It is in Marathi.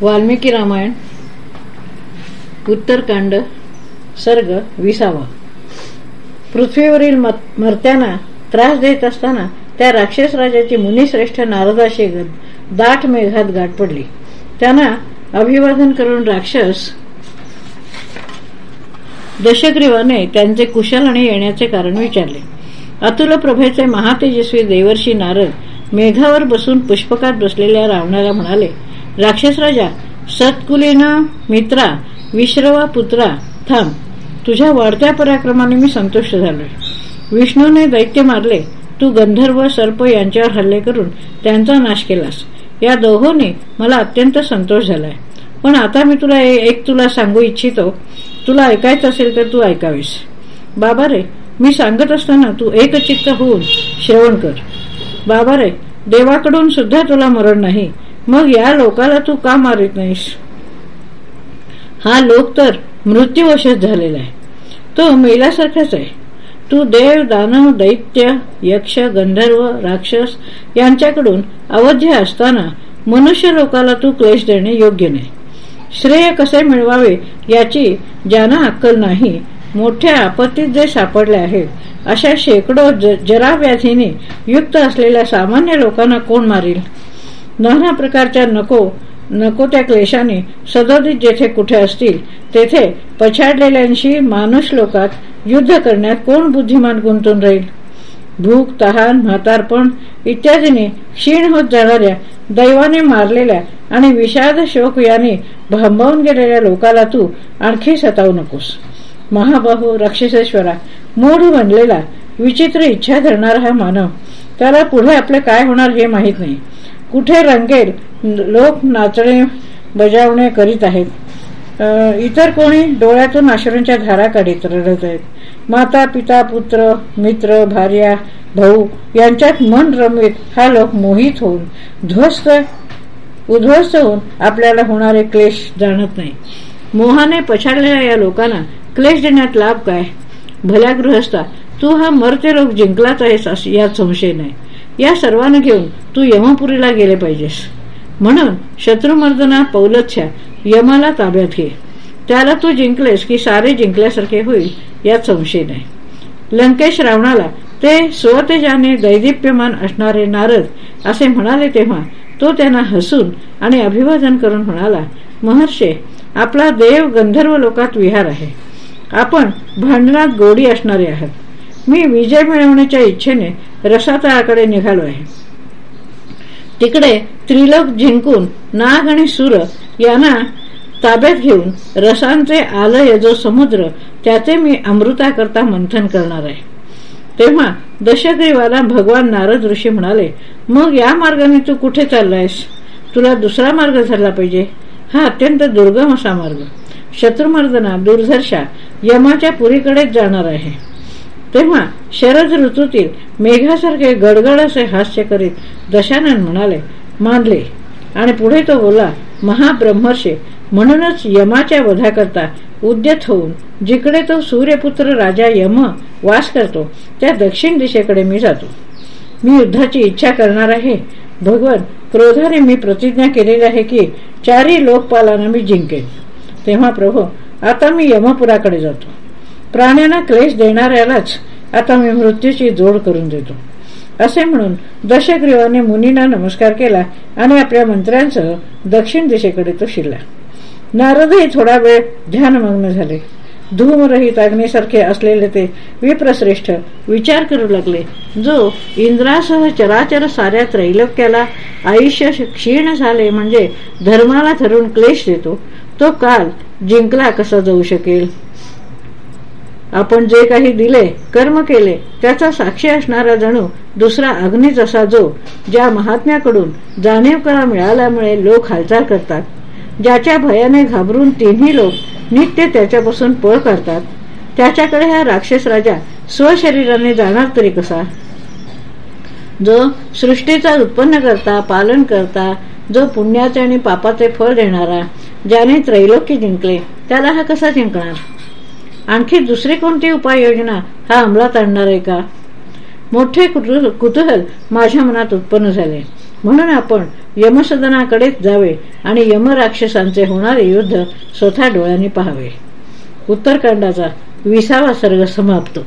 वाल्मिकी रामायण उत्तरकांड सर्ग विसावा. पृथ्वीवरील मर्त्यांना त्रास देत असताना त्या राक्षस राजाची मुनिश्रेष्ठ नारदाशी दाट मेघात गाठ पडली. त्यांना अभिवादन करून राक्षस दशग्रीवाने त्यांचे कुशल आणि येण्याचे कारण विचारले. अतुल प्रभेचे महातेजस्वी देवर्षी नारद मेघावर बसून पुष्पकात बसलेल्या रावणाला म्हणाले राक्षस राजा सत्कुलीना मित्रा विश्रवा पुत्रा थांब. तुझ्या वाढत्या पराक्रमाने मी संतुष्ट झालोय. विष्णूने दैत्य मारले. तू गंधर्व सर्प यांच्यावर हल्ले करून त्यांचा नाश केलास. या दोहोने मला अत्यंत संतोष झालाय. पण आता मी तुला एक तुला सांगू इच्छितो. तुला ऐकायचं असेल तर तू ऐकावीस. बाबा रे मी सांगत असताना तू एकचित्त होऊन श्रवण कर. बाबा रे देवाकडून सुद्धा तुला मरण नाही. मग या लोकाला तू का मारित नाहीस? हा लोक तर मृत्यूवशच झालेला आहे. तो मेल्यासारखाच आहे. तू देव दानव दैत्य यक्ष गंधर्व राक्षस यांच्याकडून अवध्य असताना मनुष्य लोकाला तू क्लेश देणे योग्य नाही. श्रेय कसे मिळवावे याची ज्यांना अक्कल नाही मोठ्या आपत्तीत जे सापडले आहेत अशा शेकडो जराव्याधीने युक्त असलेल्या सामान्य लोकांना कोण मारील? नाना प्रकारच्या नको नको त्या क्लेशाने सदोदित जेथे कुठे असतील तेथे पछाडलेल्यांशी मानुष लोकात युद्ध करण्यात कोण बुद्धिमान गुंतून राहील? भूक तहान म्हातारपण इत्यादीने क्षीण होत जाणाऱ्या दैवाने मारलेल्या आणि विषाद शोक याने भांबावून गेलेल्या लोकाला तू आणखी सतावू नकोस. महाबाहू राक्षसेश्वरा मूढ बनलेला विचित्र इच्छा धरणारा हा मानव त्याला पुढे आपले काय होणार हे माहीत नाही. कुठे रंगेल लोक नाचणे बजावणे करीत आहेत. इतर कोणी डोळ्यातून आश्रयांच्या धारा काढीत रडत आहेत. माता पिता पुत्र मित्र भार्या भाऊ यांच्यात मन रमवीत हा लोक मोहित होऊन ध्वस्त उद्ध्वस्त होऊन आपल्याला होणारे क्लेश जाणत नाही. मोहाने पछाडलेल्या या लोकांना क्लेश देण्यात लाभ काय? भल्या गृहस्था तू हा मर्ते रोग जिंकलाच आहेस यात संशय नाही. या सर्वांना घेऊन तू यमपुरीला गेले पाहिजेस. म्हणून शत्रुमर्दना पौलच्छा यमाला ताब्यात घे. त्याला तू जिंकलेस की सारे जिंकल्यासारखे होईल यात संशय नाही. लंकेश रावणाला ते स्वतेजाने दैदिप्यमान असणारे नारद असे म्हणाले तेव्हा तो त्यांना हसून आणि अभिवादन करून म्हणाला महर्षे आपला देव गंधर्व लोकात विहार आहे. आपण भांडणात गोडी असणारे आहात. मी विजय मिळवण्याच्या इच्छेने रसातळाकडे निघालो आहे तिकडे त्रिलोक जिंकून नाग आणि सुर यांना ताब्यात घेऊन रसांचे आलय जो समुद्र त्याचे मी अमृताकरता मंथन करणार आहे. तेव्हा दशग्रीवाला भगवान नारद ऋषी म्हणाले मग या मार्गाने तू कुठे चाललायस? तुला दुसरा मार्ग झाला पाहिजे. हा अत्यंत दुर्गम असा मार्ग. शत्रुमर्दना दुर्धर्षा यमाच्या पुरीकडेच जाणार आहे. तेव्हा शरद ऋतूतील मेघासारखे गडगड असे हास्य करीत दशानन म्हणाले मानले. आणि पुढे तो बोला महाब्रह्मर्षे म्हणूनच यमाच्या वधाकरता उद्यत होऊन जिकडे तो सूर्यपुत्र राजा यम वास करतो त्या दक्षिण दिशेकडे मी जातो. मी युद्धाची इच्छा करणार आहे. भगवान क्रोधाने मी प्रतिज्ञा केलेली आहे की चारही लोकपालांना मी जिंकेन. तेव्हा प्रभो आता मी यमपुराकडे जातो. प्राण्यांना क्लेश देणाऱ्यालाच आता मी मृत्यूची जोड करून देतो. असे म्हणून दशग्रीवाने मुनींना नमस्कार केला आणि आपल्या मंत्र्यांसह दक्षिण दिशेकडे तो शिरला. नारदही थोडा वेळ ध्यानमग्न झाले. धूमरहित अग्नीसारखे असलेले ते विप्रश्रेष्ठ विचार करू लागले. जो इंद्रासह चराचर साऱ्या त्रैलोक्याला आयुष्य क्षीण झाले म्हणजे धर्माला धरून क्लेश देतो तो काल जिंकला कसा जाऊ शकेल? आपण जे काही दिले कर्म केले त्याचा साक्षी असणारा जणू दुसरा अग्नीच असा जो ज्या महात्म्याकडून जाणीव करा मिळाल्यामुळे लोक हालचाल करतात ज्याच्या भयाने घाबरून तिन्ही लोक नित्य त्याच्यापासून पळ करतात. त्याच्याकडे हा राक्षस राजा स्वशरीराने जाणार तरी कसा? जो सृष्टीचा उत्पन्न करता पालन करता जो पुण्याचे आणि पापाचे फळ देणारा ज्याने त्रैलोक्य जिंकले त्याला हा कसा जिंकणार? आणखी दुसरी कोणती उपाययोजना? हा अंमलात आणणार आहे का? मोठे कुतूहल माझ्या मनात उत्पन्न झाले. म्हणून आपण यमसदनाकडेच जावे आणि यमराक्षसांचे होणारे युद्ध स्वतः डोळ्यांनी पहावे. उत्तरकांडाचा विसावा सर्ग समाप्त.